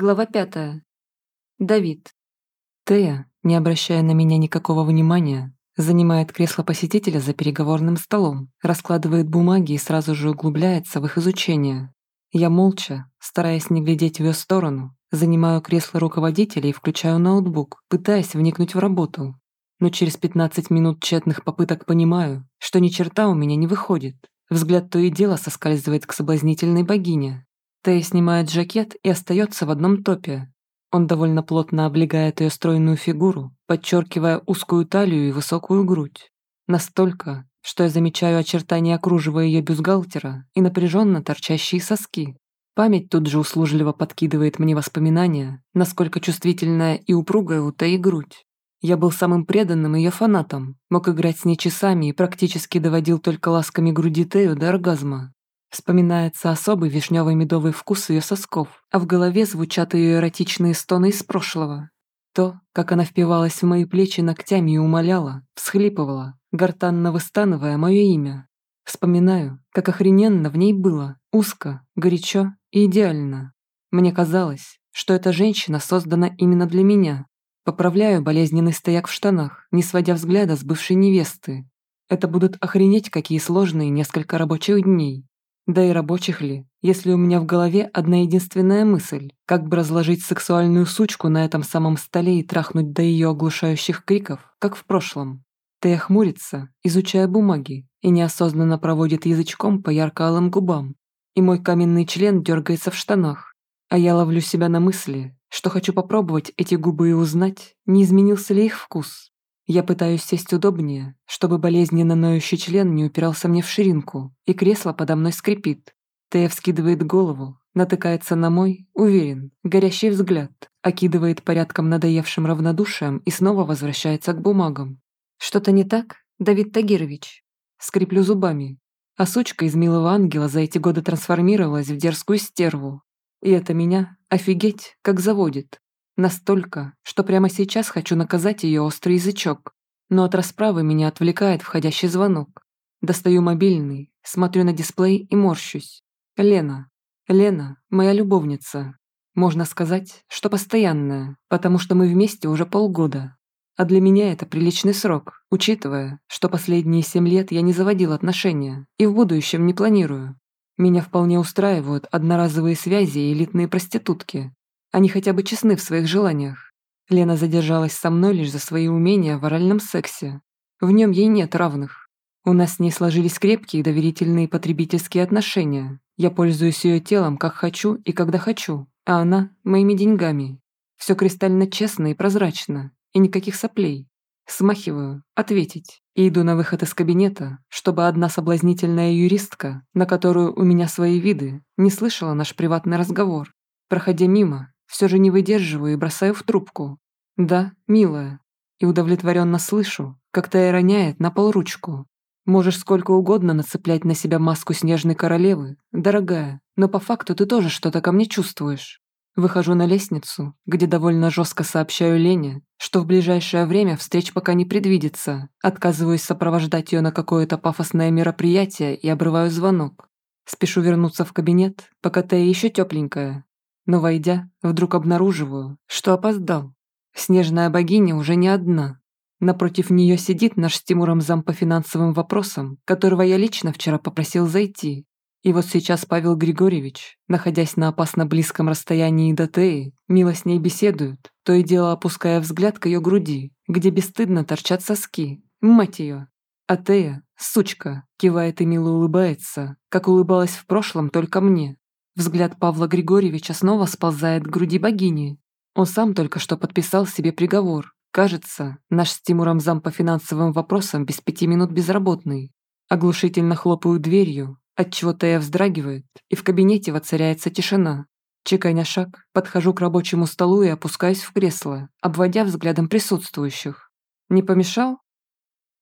Глава пятая. Давид. Тея, не обращая на меня никакого внимания, занимает кресло посетителя за переговорным столом, раскладывает бумаги и сразу же углубляется в их изучение. Я молча, стараясь не глядеть в ее сторону, занимаю кресло руководителя и включаю ноутбук, пытаясь вникнуть в работу. Но через 15 минут тщетных попыток понимаю, что ни черта у меня не выходит. Взгляд то и дело соскальзывает к соблазнительной богине, Тея снимает жакет и остается в одном топе. Он довольно плотно облегает ее стройную фигуру, подчеркивая узкую талию и высокую грудь. Настолько, что я замечаю очертания окруживая ее бюстгальтера и напряженно торчащие соски. Память тут же услужливо подкидывает мне воспоминания, насколько чувствительная и упругая у Теи грудь. Я был самым преданным ее фанатом, мог играть с ней часами и практически доводил только ласками груди Тею до оргазма. Вспоминается особый вишневый медовый вкус ее сосков, а в голове звучат ее эротичные стоны из прошлого. То, как она впивалась в мои плечи ногтями и умоляла, всхлипывала, гортанно выстанывая мое имя. Вспоминаю, как охрененно в ней было, узко, горячо и идеально. Мне казалось, что эта женщина создана именно для меня. Поправляю болезненный стояк в штанах, не сводя взгляда с бывшей невесты. Это будут охренеть какие сложные несколько рабочих дней. Да и рабочих ли, если у меня в голове одна единственная мысль, как бы разложить сексуальную сучку на этом самом столе и трахнуть до ее оглушающих криков, как в прошлом. Тея хмурится, изучая бумаги, и неосознанно проводит язычком по ярко-алым губам. И мой каменный член дергается в штанах. А я ловлю себя на мысли, что хочу попробовать эти губы и узнать, не изменился ли их вкус. Я пытаюсь сесть удобнее, чтобы болезненно ноющий член не упирался мне в ширинку, и кресло подо мной скрипит. Тея вскидывает голову, натыкается на мой, уверен, горящий взгляд, окидывает порядком надоевшим равнодушием и снова возвращается к бумагам. «Что-то не так, Давид Тагирович?» Скреплю зубами. А сучка из милого ангела за эти годы трансформировалась в дерзкую стерву. И это меня, офигеть, как заводит. Настолько, что прямо сейчас хочу наказать ее острый язычок. Но от расправы меня отвлекает входящий звонок. Достаю мобильный, смотрю на дисплей и морщусь. Лена. Лена – моя любовница. Можно сказать, что постоянная, потому что мы вместе уже полгода. А для меня это приличный срок, учитывая, что последние семь лет я не заводил отношения и в будущем не планирую. Меня вполне устраивают одноразовые связи и элитные проститутки, они хотя бы честны в своих желаниях. Лена задержалась со мной лишь за свои умения в оральном сексе. В нем ей нет равных. У нас с ней сложились крепкие доверительные потребительские отношения. Я пользуюсь ее телом, как хочу и когда хочу, а она – моими деньгами. Все кристально честно и прозрачно, и никаких соплей. Смахиваю, ответить, и иду на выход из кабинета, чтобы одна соблазнительная юристка, на которую у меня свои виды, не слышала наш приватный разговор. Проходя мимо, все же не выдерживаю и бросаю в трубку. «Да, милая». И удовлетворенно слышу, как Тая роняет на пол ручку. Можешь сколько угодно нацеплять на себя маску снежной королевы, дорогая, но по факту ты тоже что-то ко мне чувствуешь. Выхожу на лестницу, где довольно жестко сообщаю Лене, что в ближайшее время встреч пока не предвидится, отказываюсь сопровождать ее на какое-то пафосное мероприятие и обрываю звонок. Спешу вернуться в кабинет, пока Тея еще тепленькая, но, войдя, вдруг обнаруживаю, что опоздал. Снежная богиня уже не одна. Напротив нее сидит наш с Тимуром зам по финансовым вопросам, которого я лично вчера попросил зайти. И вот сейчас Павел Григорьевич, находясь на опасно близком расстоянии до Теи, мило с ней беседует, то и дело опуская взгляд к ее груди, где бесстыдно торчат соски. Мать ее! А Тея, сучка, кивает и мило улыбается, как улыбалась в прошлом только мне. Взгляд Павла Григорьевича снова сползает к груди богини. Он сам только что подписал себе приговор. Кажется, наш с Тимуром зам по финансовым вопросам без пяти минут безработный. Оглушительно хлопаю дверью, отчего-то я вздрагивает, и в кабинете воцаряется тишина. Чеканя шаг, подхожу к рабочему столу и опускаюсь в кресло, обводя взглядом присутствующих. «Не помешал?»